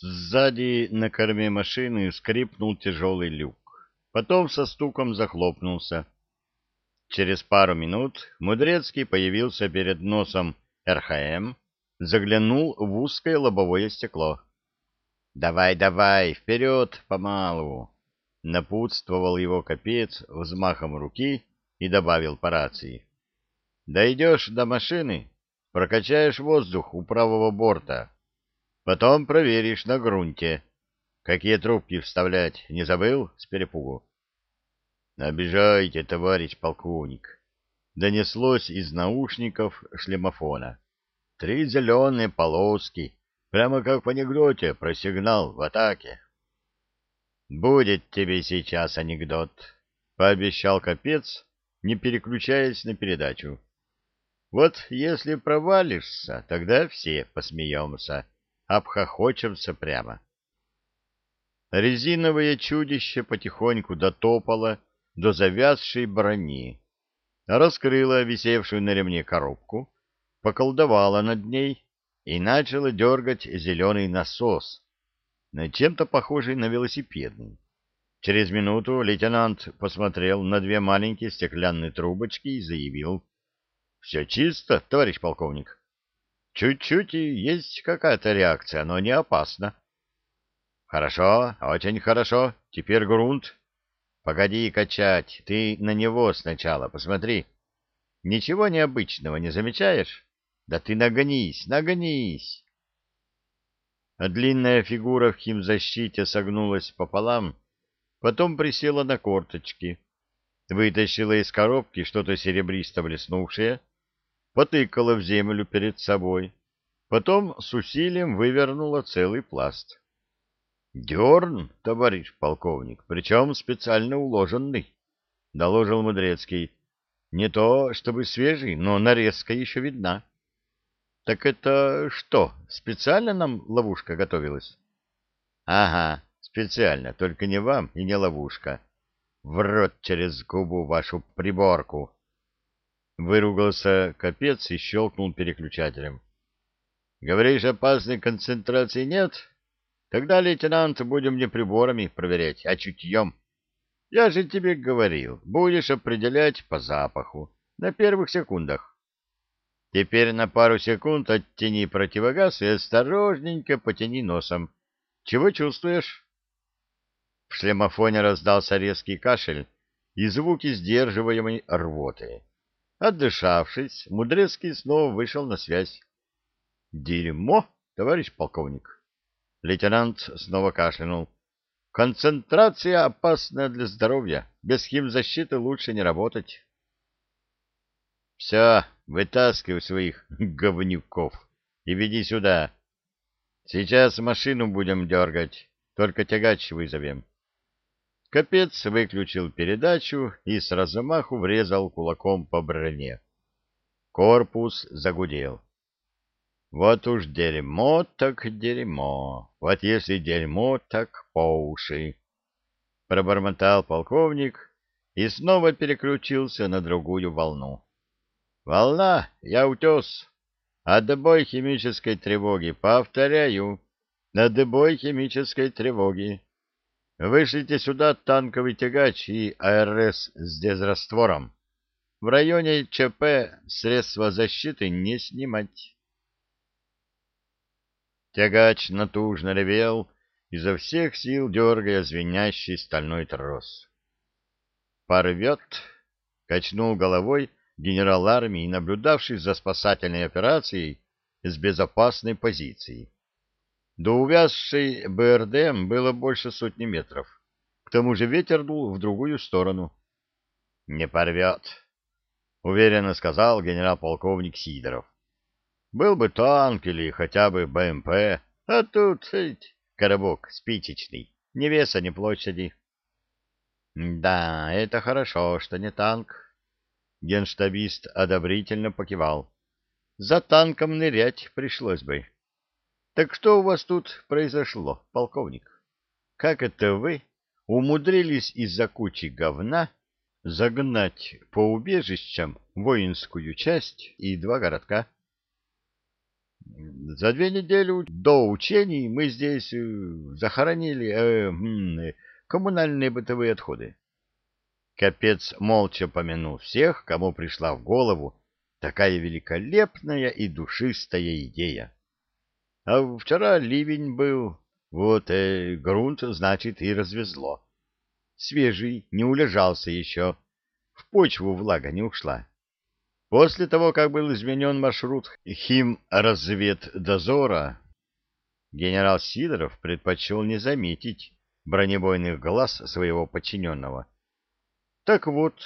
Сзади на корме машины скрипнул тяжелый люк. Потом со стуком захлопнулся. Через пару минут Мудрецкий появился перед носом РХМ, заглянул в узкое лобовое стекло. «Давай, давай, вперед, помалу!» Напутствовал его капец взмахом руки и добавил по рации. «Дойдешь до машины, прокачаешь воздух у правого борта». Потом проверишь на грунте. Какие трубки вставлять, не забыл с перепугу? Обижайте, товарищ полковник. Донеслось из наушников шлемофона. Три зеленые полоски, прямо как в анекдоте про сигнал в атаке. Будет тебе сейчас анекдот, пообещал капец, не переключаясь на передачу. Вот если провалишься, тогда все посмеемся обхохочемся прямо. Резиновое чудище потихоньку дотопало до завязшей брони, раскрыло висевшую на ремне коробку, поколдовало над ней и начало дергать зеленый насос, чем-то похожий на велосипедный. Через минуту лейтенант посмотрел на две маленькие стеклянные трубочки и заявил. — Все чисто, товарищ полковник. Чуть-чуть и есть какая-то реакция, но не опасно. Хорошо, очень хорошо. Теперь грунт. Погоди качать, ты на него сначала посмотри. Ничего необычного не замечаешь? Да ты нагнись, нагнись. Длинная фигура в химзащите согнулась пополам, потом присела на корточки, вытащила из коробки что-то серебристо блеснувшее, потыкала в землю перед собой, потом с усилием вывернула целый пласт. «Дерн, товарищ полковник, причем специально уложенный», — доложил Мудрецкий. «Не то, чтобы свежий, но нарезка еще видна». «Так это что, специально нам ловушка готовилась?» «Ага, специально, только не вам и не ловушка. В рот через губу вашу приборку». Выругался капец и щелкнул переключателем. «Говоришь, опасной концентрации нет? Тогда, лейтенант, будем не приборами проверять, а чутьем. Я же тебе говорил, будешь определять по запаху на первых секундах. Теперь на пару секунд оттяни противогаз и осторожненько потяни носом. Чего чувствуешь?» В шлемофоне раздался резкий кашель и звуки сдерживаемой рвоты. Отдышавшись, Мудрецкий снова вышел на связь. — Дерьмо, товарищ полковник! Лейтенант снова кашлянул. — Концентрация опасная для здоровья. Без химзащиты лучше не работать. — Все, вытаскивай своих говнюков и веди сюда. Сейчас машину будем дергать, только тягач вызовем. Капец выключил передачу и с размаху врезал кулаком по броне. Корпус загудел. Вот уж дерьмо так дерьмо, вот если дерьмо так по уши. Пробормотал полковник и снова переключился на другую волну. Волна, я утес. Отбой химической тревоги, повторяю, отбой химической тревоги. Вышлите сюда танковый тягач и АРС с дезраствором. В районе ЧП средства защиты не снимать. Тягач натужно ревел, изо всех сил дергая звенящий стальной трос. «Порвет!» — качнул головой генерал армии, наблюдавший за спасательной операцией с безопасной позиции. До увязшей БРДМ было больше сотни метров. К тому же ветер дул в другую сторону. — Не порвет, — уверенно сказал генерал-полковник Сидоров. — Был бы танк или хотя бы БМП, а тут эть, коробок спичечный, ни веса, ни площади. — Да, это хорошо, что не танк. Генштабист одобрительно покивал. — За танком нырять пришлось бы. — так что у вас тут произошло, полковник? Как это вы умудрились из-за кучи говна загнать по убежищам воинскую часть и два городка? За две недели до учений мы здесь э, захоронили э, э, коммунальные бытовые отходы. Капец молча помянул всех, кому пришла в голову такая великолепная и душистая идея. А вчера ливень был. Вот, э, грунт, значит, и развезло. Свежий, не улежался еще. В почву влага не ушла. После того, как был изменен маршрут химразведдозора, генерал Сидоров предпочел не заметить бронебойных глаз своего подчиненного. Так вот,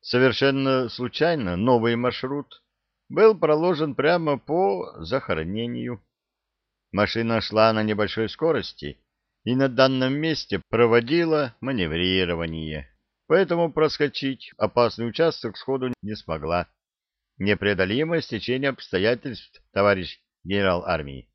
совершенно случайно новый маршрут был проложен прямо по захоронению. Машина шла на небольшой скорости и на данном месте проводила маневрирование, поэтому проскочить опасный участок сходу не смогла. Непреодолимое стечение обстоятельств, товарищ генерал армии.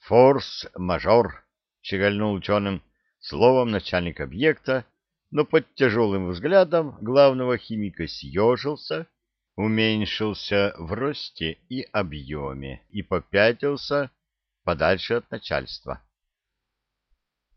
«Форс-мажор», — щегольнул ученым словом начальник объекта, но под тяжелым взглядом главного химика съежился, уменьшился в росте и объеме и попятился подальше от начальства.